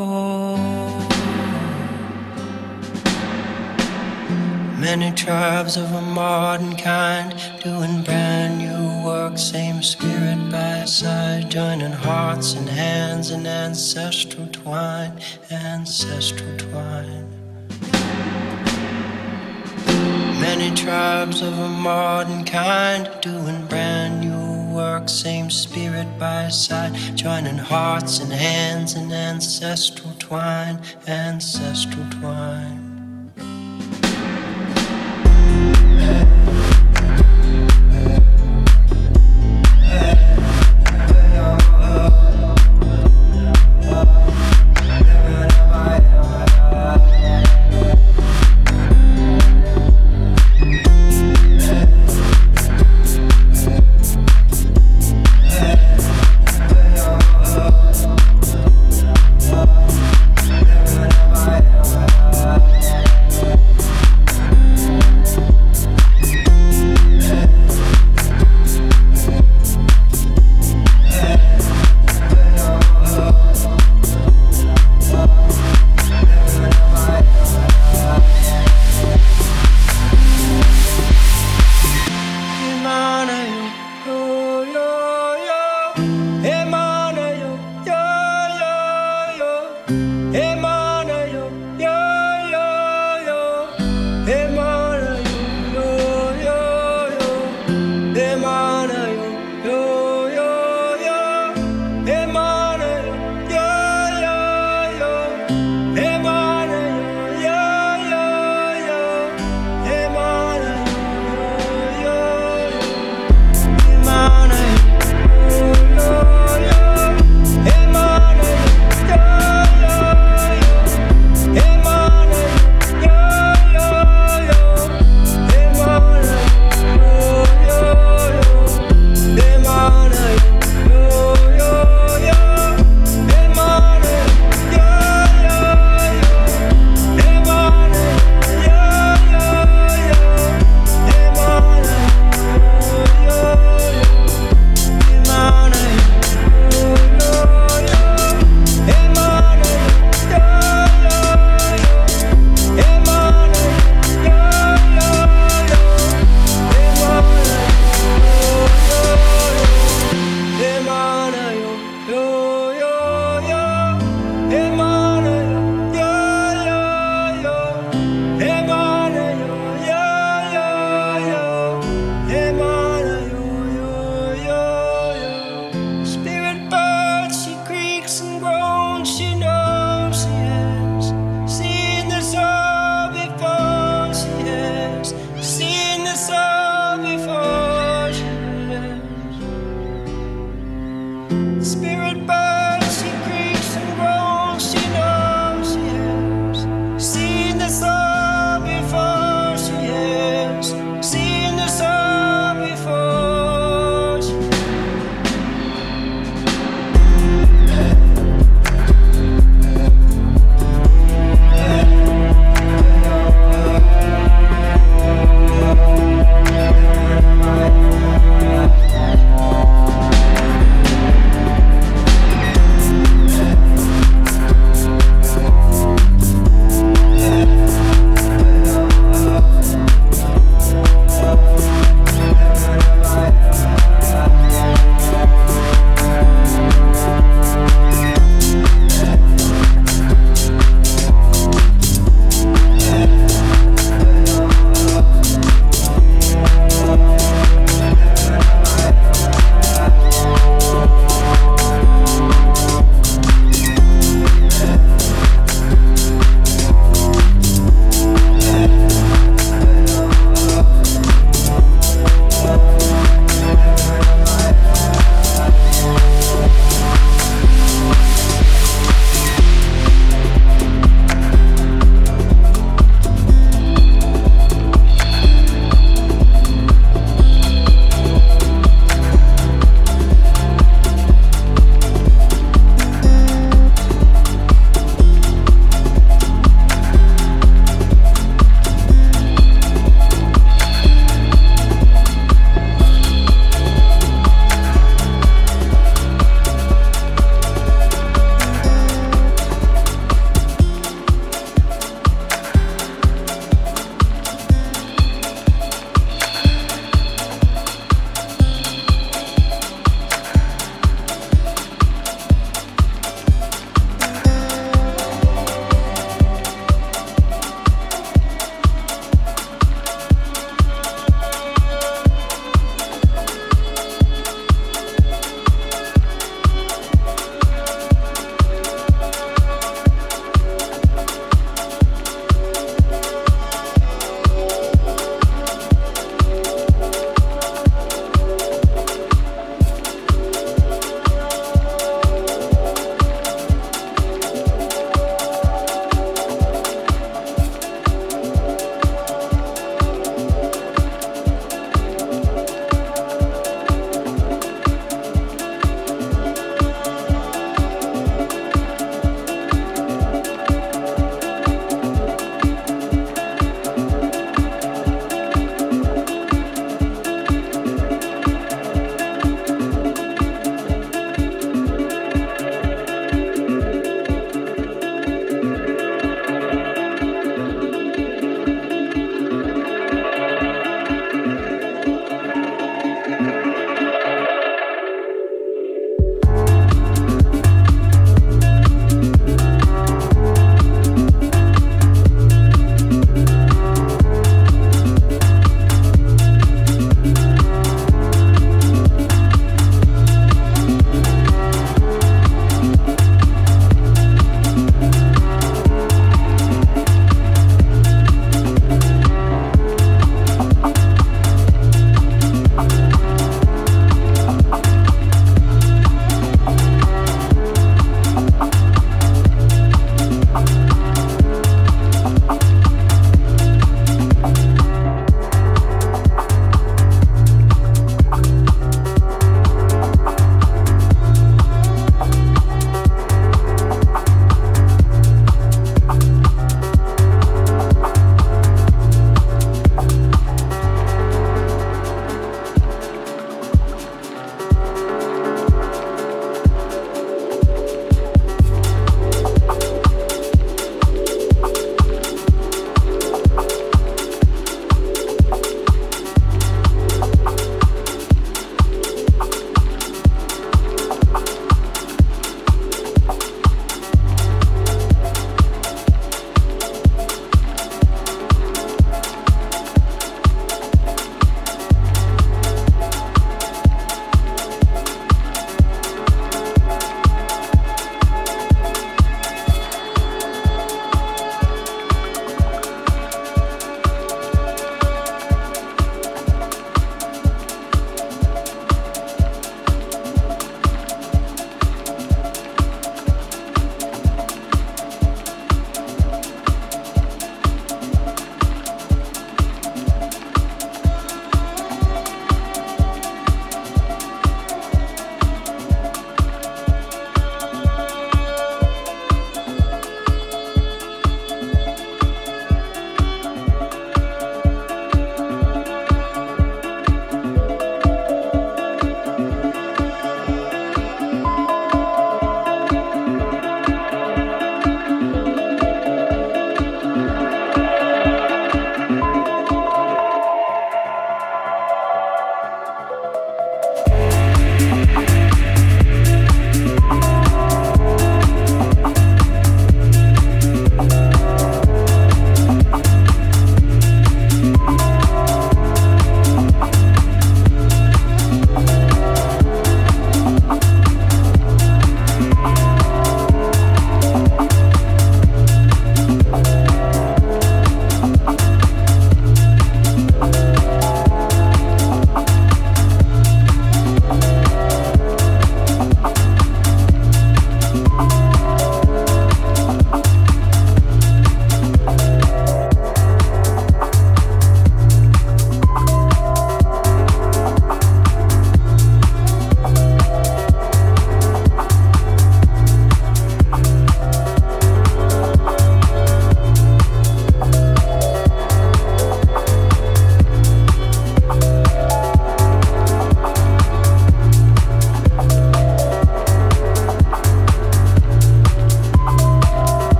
saw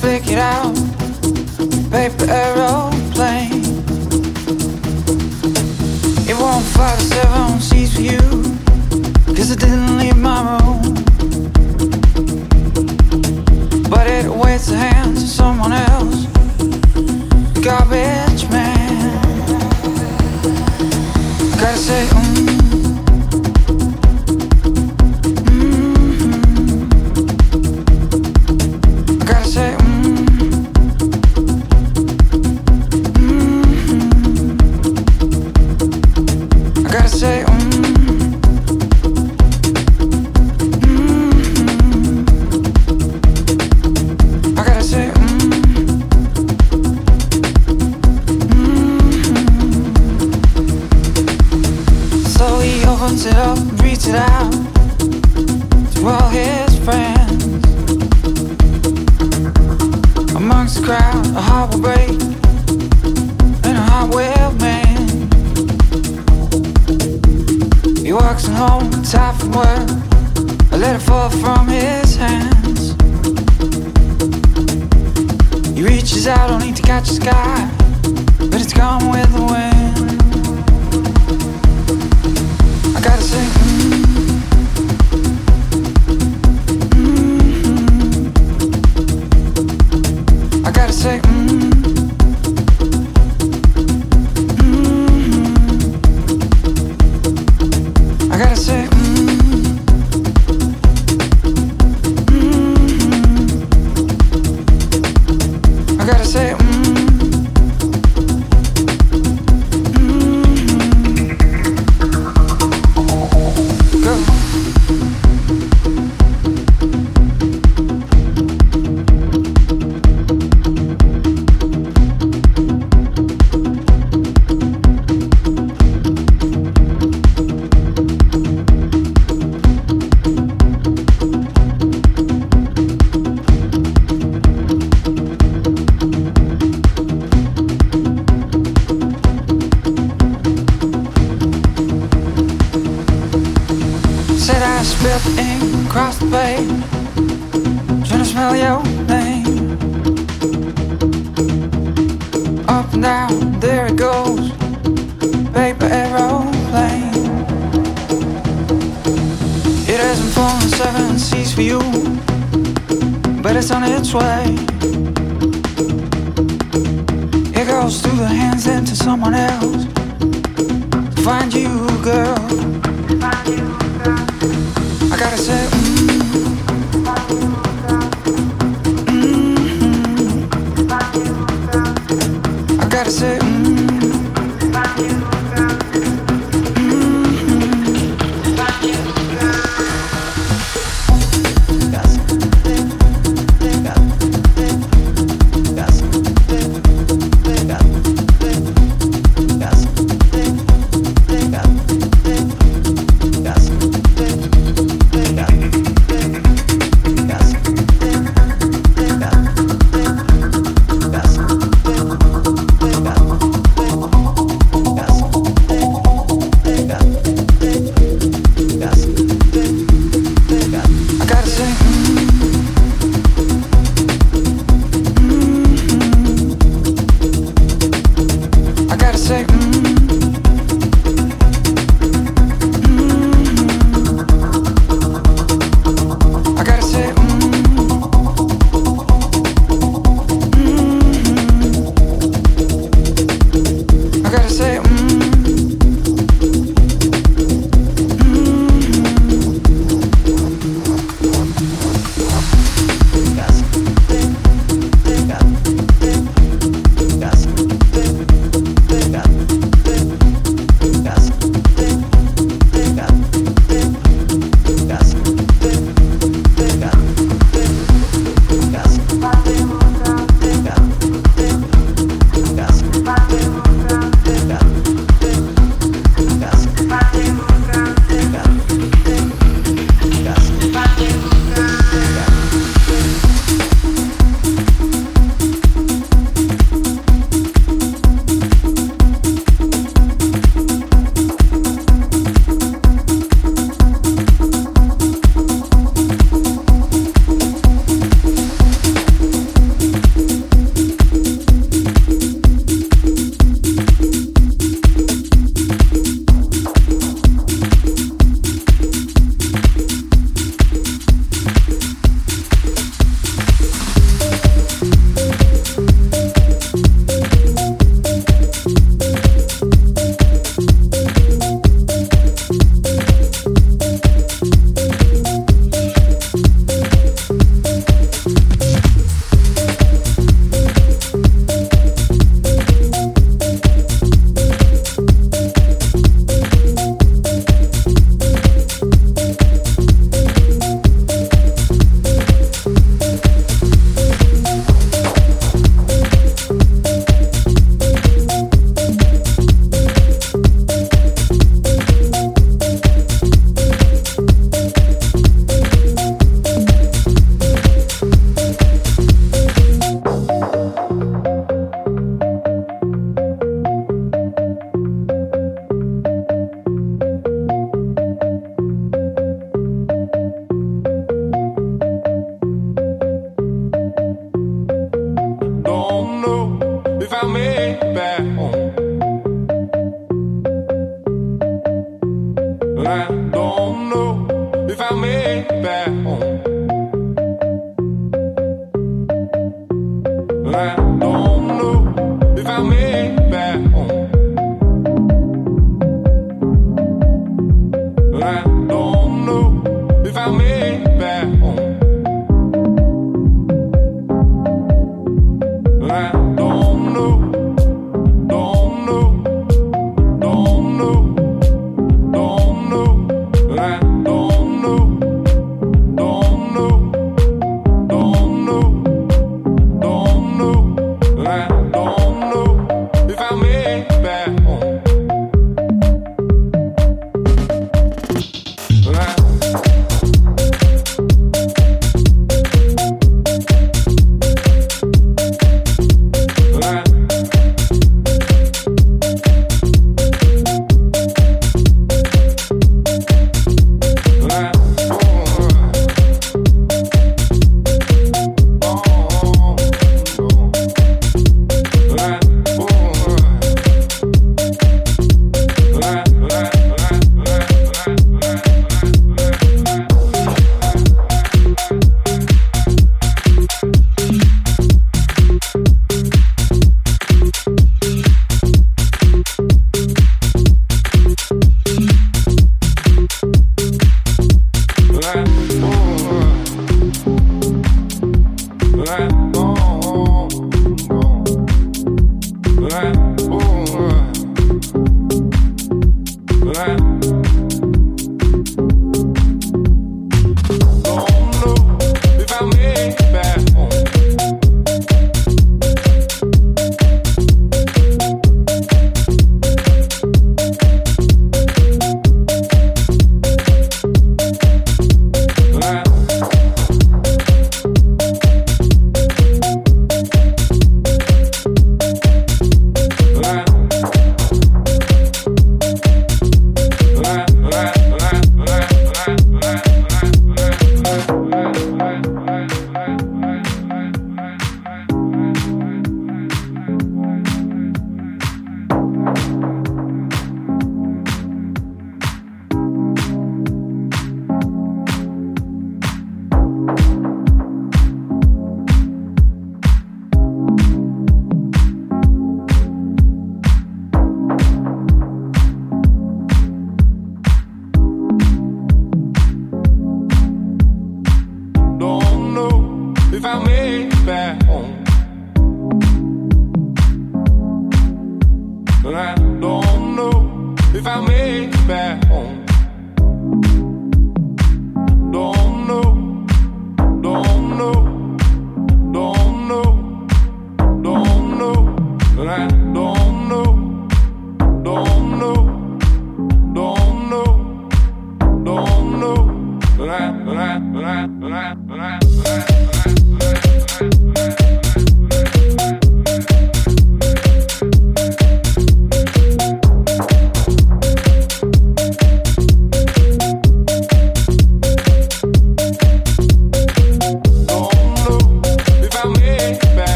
can't it out paper aeroplane. It won't fly the seven seas for you, cause it didn't leave my room. But it waits the hands of someone else, garbage man. Gotta say,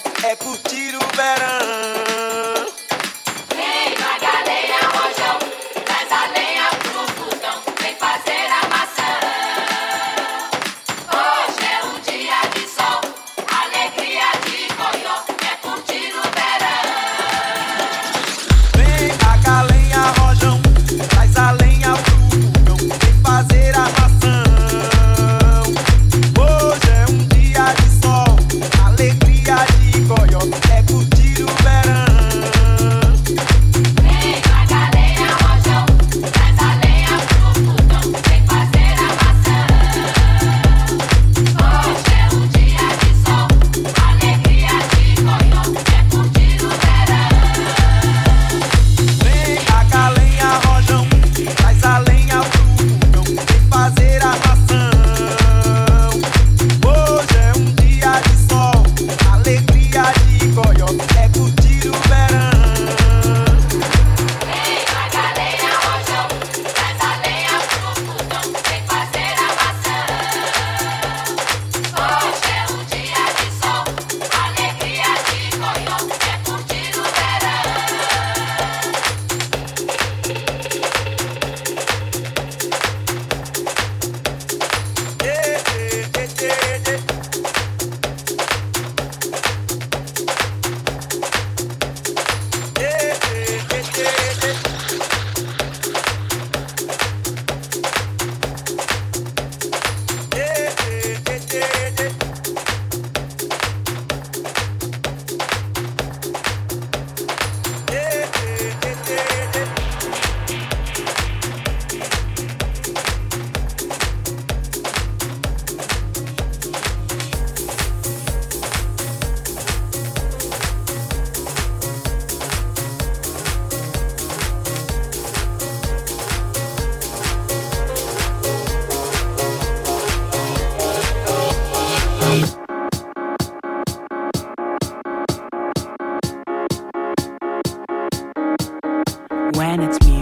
écoute. Your it's around